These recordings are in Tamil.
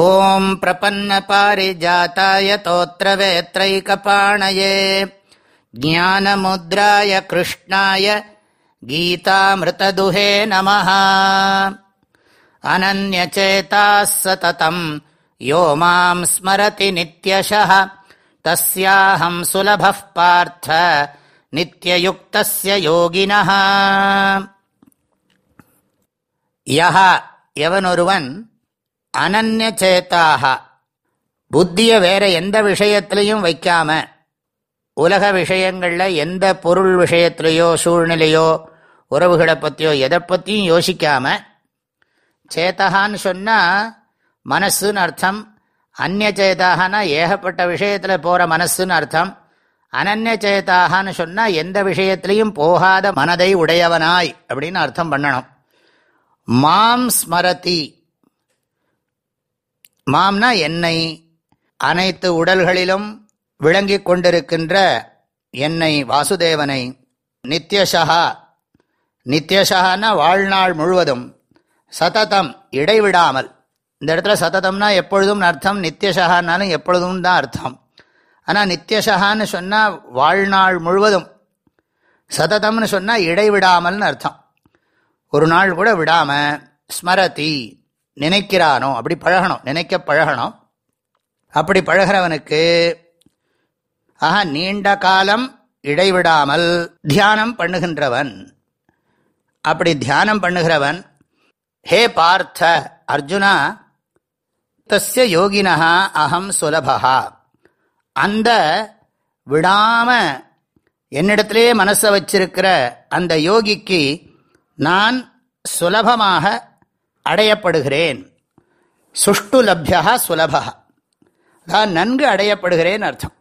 ॐ प्रपन्नपारिजाताय तोत्रवेत्रैकपाणये ज्ञानमुद्राय कृष्णाय गीतामृतदुहे नमः अनन्यचेताः सततम् यो माम् स्मरति नित्यशः तस्याहम् सुलभः पार्थ नित्ययुक्तस्य योगिनः यः यवनोरुवन् அனன்ய புத்தியை வேற எந்த விஷயத்திலையும் வைக்காம உலக விஷயங்களில் எந்த பொருள் விஷயத்திலையோ சூழ்நிலையோ உறவுகளை பற்றியோ எதை பற்றியும் யோசிக்காம சேத்தகான்னு சொன்னால் மனசுன்னு அர்த்தம் அந்நிய ஏகப்பட்ட விஷயத்தில் போகிற மனசுன்னு அர்த்தம் அனன்ய சொன்னால் எந்த விஷயத்திலையும் போகாத மனதை உடையவனாய் அப்படின்னு அர்த்தம் பண்ணணும். மாம் ஸ்மரதி மாம்னா என்னை. அனைத்து உடல்களிலும் விளங்கி கொண்டிருக்கின்ற என்னை வாசுதேவனை. நித்யசகா. நித்யசகான்னா வாழ்நாள் முழுவதும். சததம் இடைவிடாமல். இந்த இடத்துல சததம்னா எப்பொழுதும் அர்த்தம் நித்யசகான்னாலும் எப்பொழுதும் தான் அர்த்தம். ஆனால் நித்யசகான்னு சொன்னால் வாழ்நாள் முழுவதும். சததம்னு சொன்னால் இடைவிடாமல்னு அர்த்தம். ஒரு நாள் கூட விடாமல் ஸ்மரதி. நினைக்கிறானோ? அப்படி பழகணும். நினைக்க பழகணும். அப்படி பழகிறவனுக்கு ஆக நீண்ட காலம் இடைவிடாமல் தியானம் பண்ணுகின்றவன். அப்படி தியானம் பண்ணுகிறவன் ஹே பார்த்த அர்ஜுனா தஸ்ய யோகினா அகம் சுலபா அந்த விடாம என்னிடத்திலே மனசை வச்சிருக்கிற அந்த யோகிக்கு நான் சுலபமாக அடையப்படுகிறேன். சுஷ்டு லப்யா சுலபா தான் நன்கு அடையப்படுகிறேன் அர்த்தம்.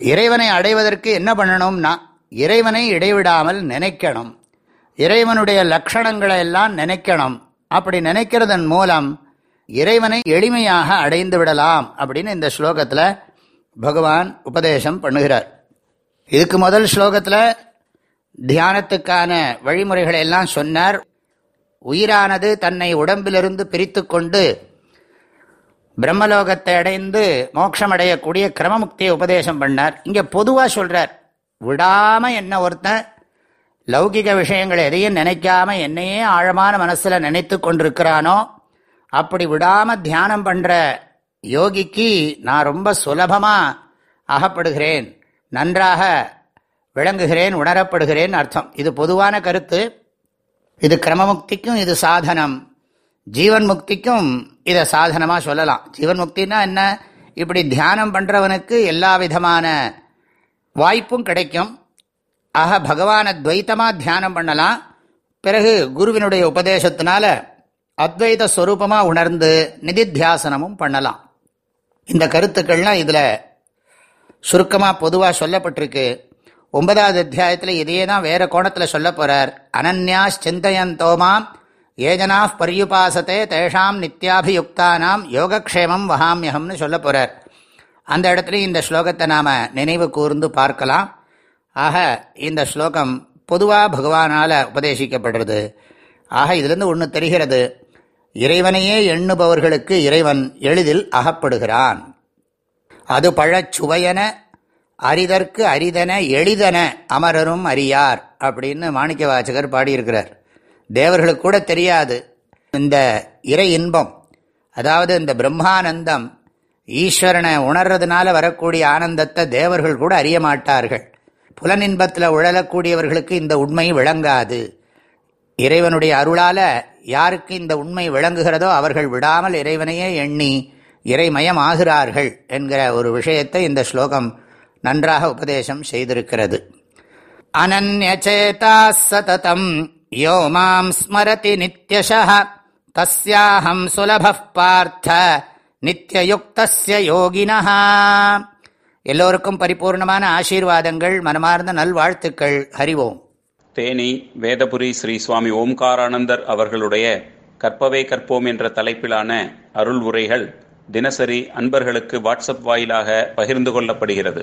இறைவனை அடைவதற்கு என்ன பண்ணணும்னா இறைவனை இடைவிடாமல் நினைக்கணும். இறைவனுடைய லட்சணங்களை எல்லாம் நினைக்கணும். அப்படி நினைக்கிறதன் மூலம் இறைவனை எளிமையாக அடைந்து விடலாம் அப்படின்னு இந்த ஸ்லோகத்தில் பகவான் உபதேசம் பண்ணுகிறார். இதுக்கு முதல் ஸ்லோகத்தில் தியானத்துக்கான வழிமுறைகளை எல்லாம் சொன்னார். உயிரானது தன்னை உடம்பிலிருந்து பிரித்து கொண்டு பிரம்மலோகத்தை அடைந்து மோட்சமடையக்கூடிய கிரமமுக்தியை உபதேசம் பண்ணார். இங்கே பொதுவாக சொல்கிறார் விடாமல் என்ன ஒருத்தன் லௌகிக விஷயங்கள் எதையும் நினைக்காம என்னையே ஆழமான மனசில் நினைத்து கொண்டிருக்கிறானோ அப்படி விடாமல் தியானம் பண்ணுற யோகிக்கு நான் ரொம்ப சுலபமாக அகப்படுகிறேன் நன்றாக விளங்குகிறேன் உணரப்படுகிறேன் அர்த்தம். இது பொதுவான கருத்து. இது கிரமமுக்திக்கும் இது சாதனம். ஜீவன் முக்திக்கும் இதை சாதனமாக சொல்லலாம். ஜீவன் முக்தினா என்ன? இப்படி தியானம் பண்ணுறவனுக்கு எல்லா விதமான வாய்ப்பும் கிடைக்கும். ஆக பகவானை துவைத்தமாக தியானம் பண்ணலாம். பிறகு குருவினுடைய உபதேசத்தினால அத்வைத ஸ்வரூபமாக உணர்ந்து நிதித்தியாசனமும் பண்ணலாம். இந்த கருத்துக்கள்லாம் இதில் சுருக்கமாக பொதுவாக சொல்லப்பட்டிருக்கு. ஒன்பதாவது அத்தியாயத்தில் இதையே தான் வேறு கோணத்தில் சொல்ல போகிறார் அனன்யாஸ் சிந்தையந்தோமாம் ஏஜனா பரியுபாசத்தை தேஷாம் நித்யாபியுக்தானாம் யோகக்ஷேமம் வகாமியகம்னு சொல்ல போகிறார் அந்த இடத்துலையும் இந்த ஸ்லோகத்தை நாம் நினைவு கூர்ந்து பார்க்கலாம். ஆக இந்த ஸ்லோகம் பொதுவாக பகவானால் உபதேசிக்கப்படுறது. ஆக இதிலிருந்து ஒன்று தெரிகிறது. இறைவனையே எண்ணுபவர்களுக்கு இறைவன் எளிதில் அகப்படுகிறான். அது பழச்சுவையன அரிதற்கு அரிதன எளிதன அமரரும் அறியார் அப்படின்னு மாணிக்க வாசகர் பாடியிருக்கிறார். தேவர்களுக்கு கூட தெரியாது இந்த இறை இன்பம். அதாவது இந்த பிரம்மானந்தம் ஈஸ்வரனை உணர்றதுனால வரக்கூடிய ஆனந்தத்தை தேவர்கள் கூட அறிய மாட்டார்கள். புலனின்பத்தில் உழலக்கூடியவர்களுக்கு இந்த உண்மை விளங்காது. இறைவனுடைய அருளால் யாருக்கு இந்த உண்மை விளங்குகிறதோ அவர்கள் விடாமல் இறைவனையே எண்ணி இறைமயம் ஆகிறார்கள் என்கிற ஒரு விஷயத்தை இந்த ஸ்லோகம் நன்றாக உபதேசம் செய்திருக்கிறது. அனநேதா சததம் யோ மாம் ஸ்மரதி நித்யஷ தஸ்யாஹம் சுலப பார்த்த நித்தியயுக்தஸ்ய யோகினா எல்லோருக்கும் பரிபூர்ணமான ஆசீர்வாதங்கள் மனமார்ந்த நல்வாழ்த்துக்கள். ஹரிவோம் தேனி வேதபுரி ஸ்ரீ சுவாமி ஓம்காரானந்தர் அவர்களுடைய கற்பவே கற்போம் என்ற தலைப்பிலான அருள் உரைகள் தினசரி அன்பர்களுக்கு வாட்ஸ்அப் வாயிலாக பகிர்ந்து கொள்ளப்படுகிறது.